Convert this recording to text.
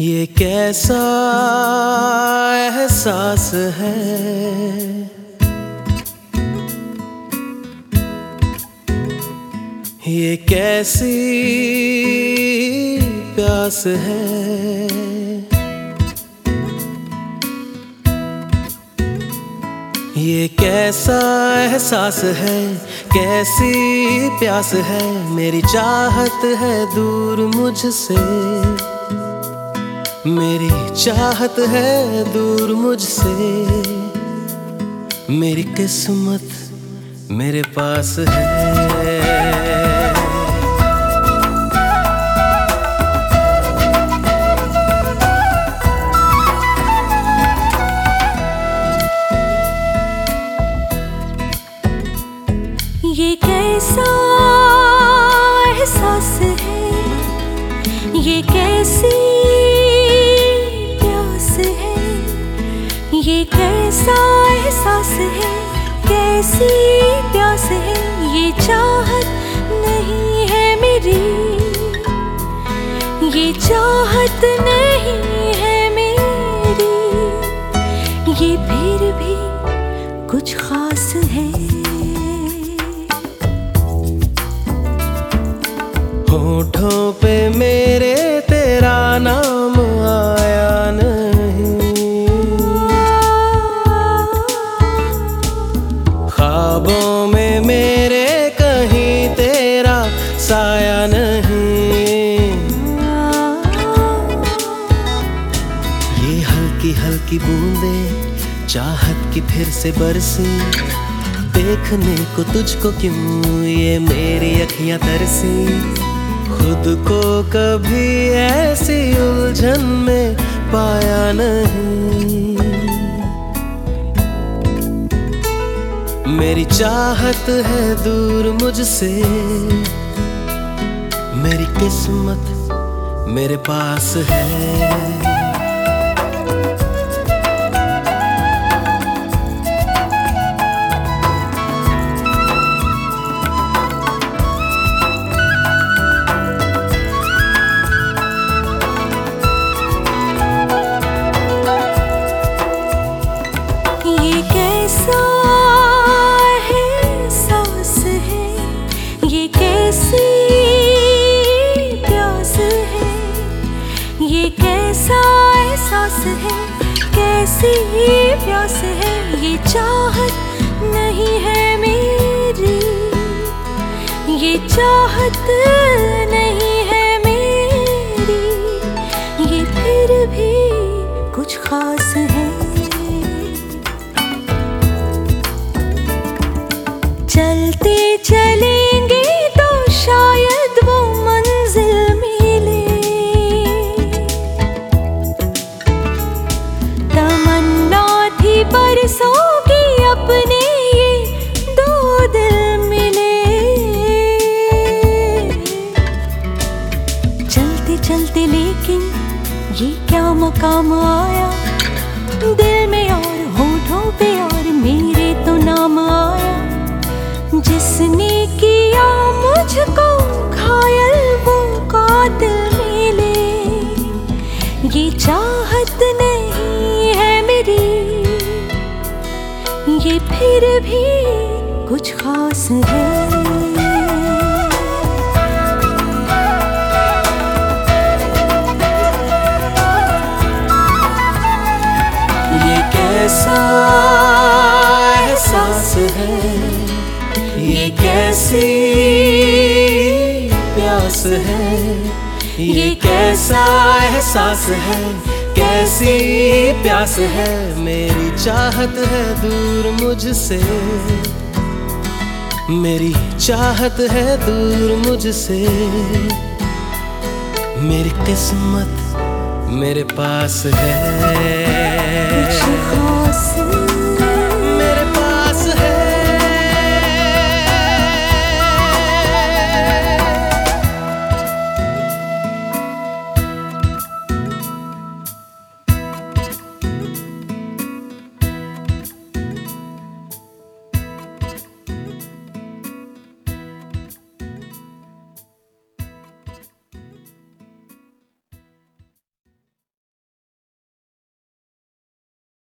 ये कैसा एहसास है? ये कैसी प्यास है? ये कैसा एहसास है? कैसी प्यास है? मेरी चाहत है दूर मुझसे। मेरी चाहत है दूर मुझसे। मेरी किस्मत मेरे पास है। ये कैसा एहसास है? ये कैसी कैसा एहसास है, कैसी प्यास है, ये चाहत नहीं है मेरी। ये चाहत नहीं है मेरी। ये फिर भी कुछ खास है। होठों पे मेरे मेरे कहीं तेरा साया नहीं। ये हल्की हल्की बूंदे चाहत की फिर से बरसी। देखने को तुझको क्यों ये मेरी अखियाँ तरसी। खुद को कभी ऐसी उलझन में पाया नहीं। मेरी चाहत है दूर मुझसे। मेरी किस्मत मेरे पास है। एहसास है। कैसी प्यास है। ये चाहत नहीं है मेरी। ये चाहत नहीं है मेरी। ये फिर भी कुछ खास है। चलते चलेंगे थी परसों की अपने ये दो दिल मिले। चलते चलते लेकिन ये क्या मकाम आया? दिल में और होठों पे और मेरे तो नाम आया। जिसने किया मुझको घायल, वो कातिल मिले। ये चाहत नहीं है मेरी ये फिर भी कुछ खास है। ये कैसा एहसास है? ये कैसी प्यास है? ये कैसा एहसास है? कैसी प्यास है? मेरी चाहत है दूर मुझसे। मेरी चाहत है दूर मुझसे। मेरी किस्मत मेरे पास है। कुछ खास